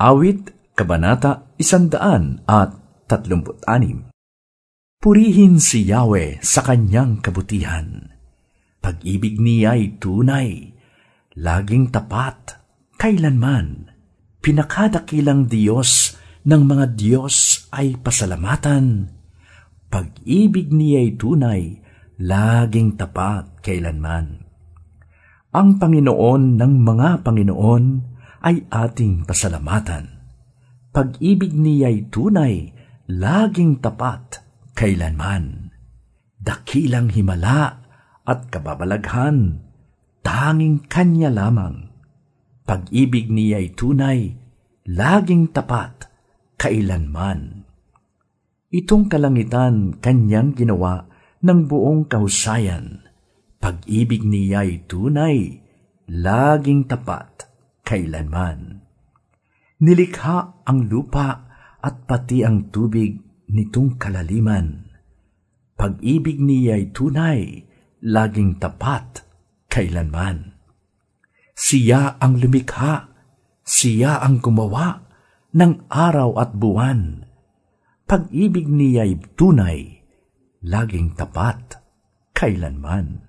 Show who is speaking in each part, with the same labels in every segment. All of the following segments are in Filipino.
Speaker 1: Awit, Kabanata, Isandaan at Tatlumput Anim. Purihin si Yahweh sa kanyang kabutihan. Pag-ibig niya ay tunay, laging tapat, kailanman. Pinakadakilang Diyos ng mga Diyos ay pasalamatan. Pag-ibig niya ay tunay, laging tapat, kailanman. Ang Panginoon ng mga Panginoon ay ating pasalamatan. Pag-ibig niya'y tunay, laging tapat, kailanman. Dakilang himala at kababalaghan, tanging kanya lamang. Pag-ibig niya'y tunay, laging tapat, kailanman. Itong kalangitan kanyang ginawa ng buong kahusayan. Pag-ibig niya'y tunay, laging tapat, kailanman. Nilikha ang lupa at pati ang tubig nitong kalaliman. Pag-ibig niya'y tunay, laging tapat, kailanman. Siya ang lumikha, siya ang gumawa ng araw at buwan. Pag-ibig niya'y tunay, laging tapat, kailanman.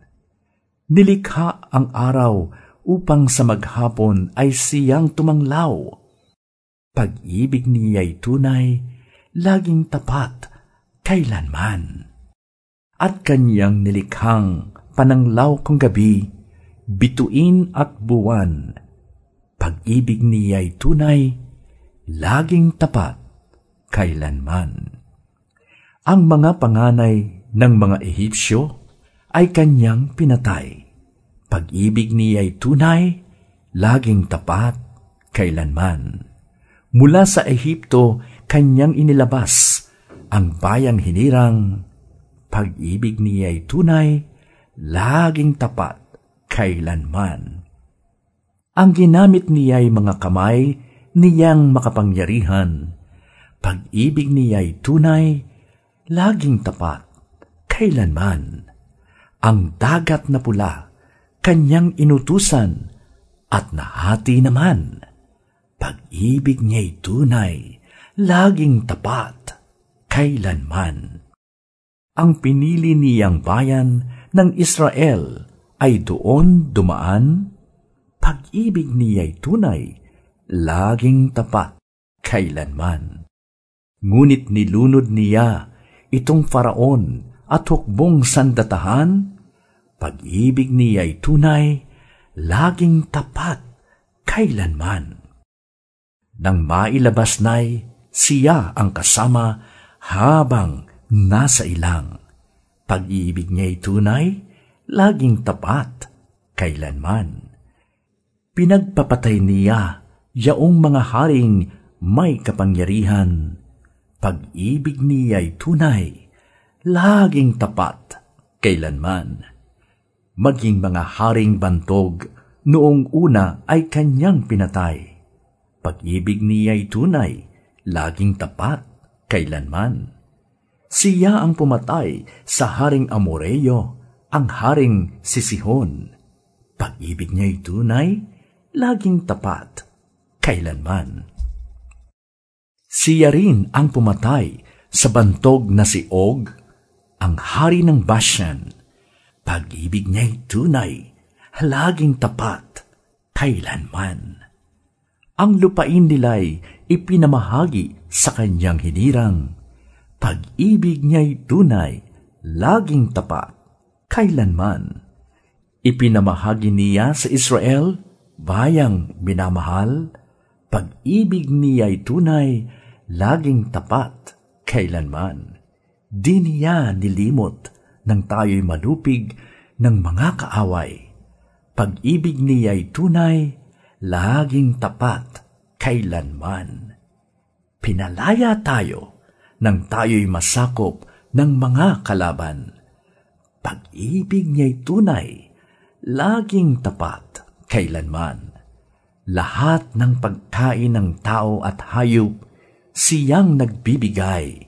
Speaker 1: Nilikha ang araw upang sa maghapon ay siyang tumanglaw. Pag-ibig niya'y tunay, laging tapat, kailanman. At kanyang nilikhang pananglaw kong gabi, bituin at buwan. Pag-ibig niya'y tunay, laging tapat, kailanman. Ang mga panganay ng mga Ehipsyo ay kanyang pinatay pag-ibig niya'y tunay, laging tapat, kailanman. Mula sa Ehipto, kanyang inilabas ang bayang hinirang. Pag-ibig niya'y tunay, laging tapat, kailanman. Ang ginamit niya'y mga kamay niyang makapangyarihan. Pag-ibig niya'y tunay, laging tapat, kailanman. Ang dagat na pula, kanyang inutusan at nahati naman. Pag-ibig niya'y tunay, laging tapat, kailanman. Ang pinili niyang bayan ng Israel ay doon dumaan. Pag-ibig niya'y tunay, laging tapat, kailanman. Ngunit nilunod niya itong faraon at hukbong sandatahan pag-ibig niya'y tunay, laging tapat, kailanman. Nang mailabas na'y siya ang kasama habang nasa ilang. Pag-ibig niya'y tunay, laging tapat, kailanman. Pinagpapatay niya yaong mga haring may kapangyarihan. Pag-ibig niya'y tunay, laging tapat, kailanman maging mga haring bantog noong una ay kanyang pinatay. Pag-ibig niya'y tunay, laging tapat, kailanman. Siya ang pumatay sa haring Amoreyo, ang haring Sisihon. Pag-ibig niya'y tunay, laging tapat, kailanman. Siya rin ang pumatay sa bantog na si Og, ang hari ng Bashan, pag-ibig niya'y tunay, laging tapat, kailanman. Ang lupain nila'y ipinamahagi sa kanyang hinirang. Pag-ibig niya'y tunay, laging tapat, kailanman. Ipinamahagi niya sa Israel, bayang minamahal. Pag-ibig niya'y tunay, laging tapat, kailanman. Di niya nilimot nang tayo'y malupig ng mga kaaway. Pag-ibig niya'y tunay, laging tapat, kailanman. Pinalaya tayo nang tayo'y masakop ng mga kalaban. Pag-ibig niya'y tunay, laging tapat, kailanman. Lahat ng pagkain ng tao at hayop, siyang nagbibigay.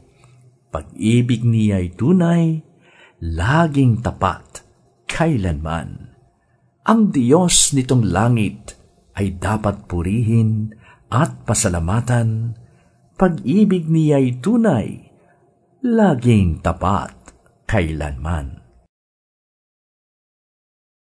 Speaker 1: Pag-ibig niya'y tunay, laging tapat, kailanman. Ang Diyos nitong langit ay dapat purihin at pasalamatan, pag-ibig niya'y tunay, laging tapat kailanman.